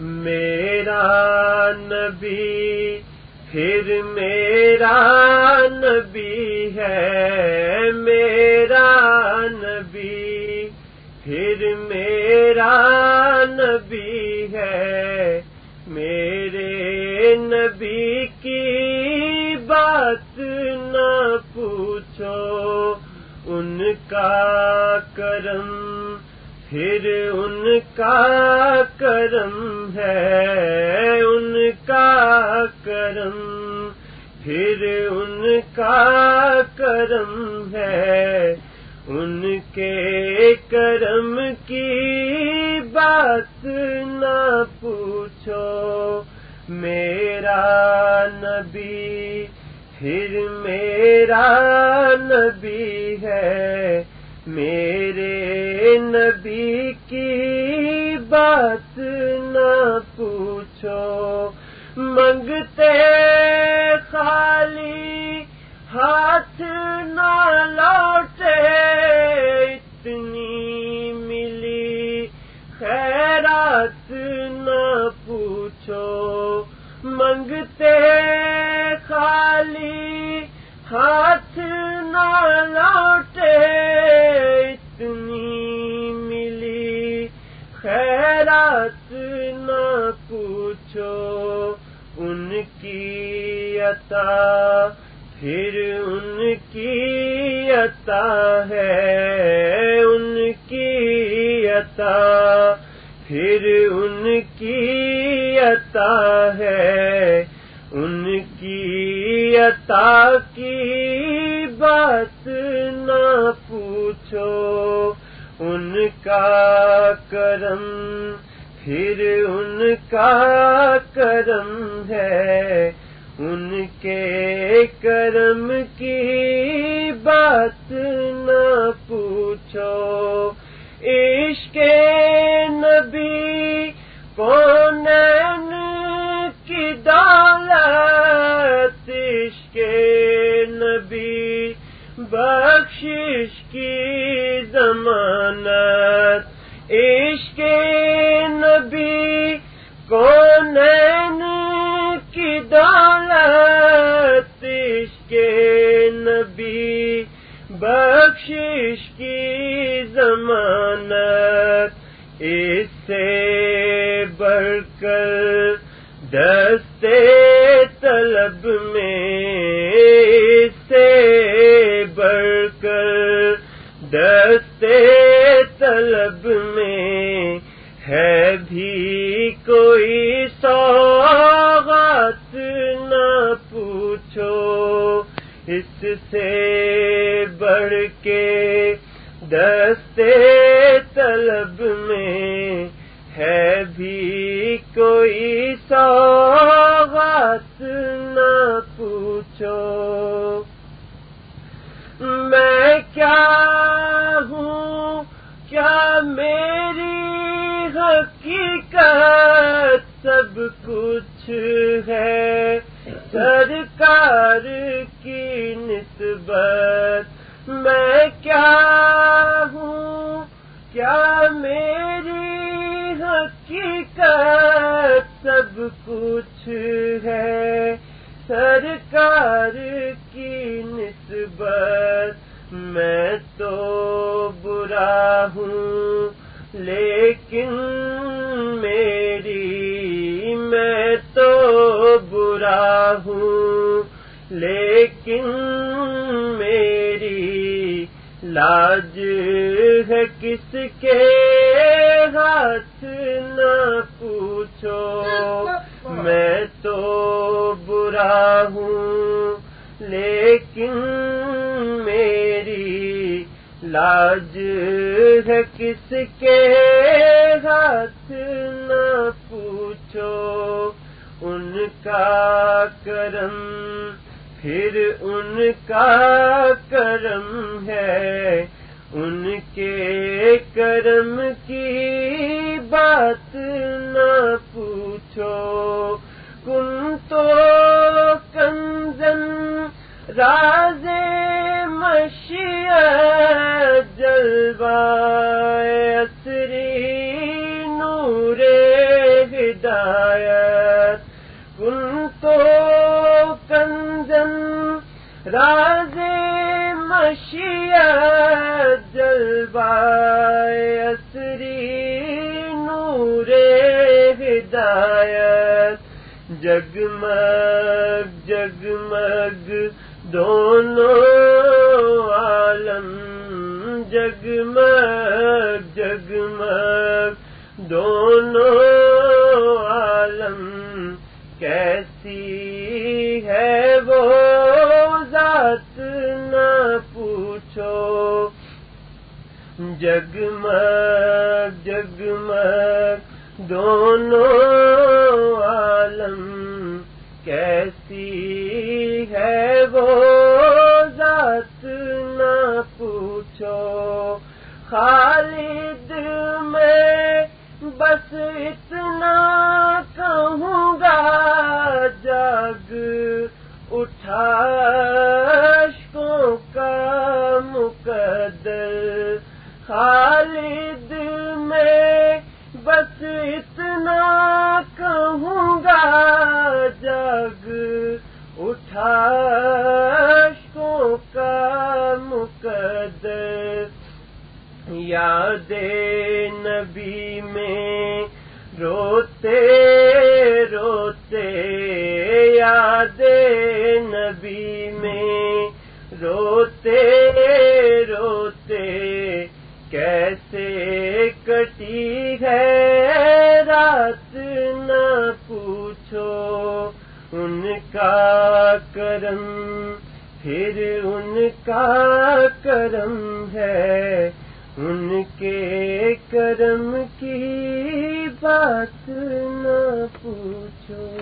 میرا نبی، پھر میرا نبی ہے، میرا نبی، پھر میرا نبی ہے۔ میرے نبی کی بات نہ پوچھو، ان کا کرم پھر ان کا کرم ہے، ان کا کرم۔ پھر ان کا کرم ہے، ان کے کرم کی بات نہ پوچھو۔ میرا نبی، پھر میرا نبی ہے۔ میرے نبی کی بات نہ پوچھو، منگتے خالی ہاتھ نہ لوٹے، اتنی ملی خیرات نہ پوچھو۔ منگتے خالی ہاتھ نہ لوٹے، اتنی کی عطا پھر ان کی عطا ہے ان کی عطا پھر ان کی عطا ہے ان کی عطا کی بات نہ پوچھو ان کا کرم پھر ان کا کرم ہے۔ ان کے کرم کی بات نہ پوچھو۔ عشق نبی کون کی دولت؟ عشق نبی بخشش کی ضمانت بخشش کی ضمانت اس سے بڑھ کر دستے طلب میں اس سے بڑھ کے دستے طلب میں ہے بھی کوئی سوغات نہ پوچھو۔ حقیقت سب کچھ ہے۔ سرکار کی نسبت میں تو برا ہوں، لیکن میری میں تو برا ہوں۔ لیکن میری لاج ہے کس کے ہاتھ نہ پوچھو، میں تو برا ہوں، لیکن میری لاج ہے کس کے ہاتھ نہ پوچھو، ان کا کرم پھر ان کا کرم ہے، ان کے کرم کی بات نہ پوچھو۔ کن تو کنزن راز مشیا جلوہ اصری نور ہدایت۔ کن تو کنزن راز مشیت جلوائے ہدایت جگمگ جگمگ دونوں عالم۔ جگمگ جگمگ دونوں عالم۔ کیسی ہے وہ ذات؟ نہ پوچھو۔ جگمگ جگمگ دونوں کیسی ہے وہ ذات نہ پوچھو۔ خالد میں بس اتنا کہوں گا، جگ اٹھا اشکوں کا مقدر۔ خالد میں بس اتنا اٹھا اشکوں کا مقدر یاد نبی میں روتے روتے یاد نبی میں روتے روتے کیسے کٹی ہے رات نہ پوچھو ان کا کرم پھر ان کا کرم ہے۔ ان کے کرم کی بات نہ پوچھو۔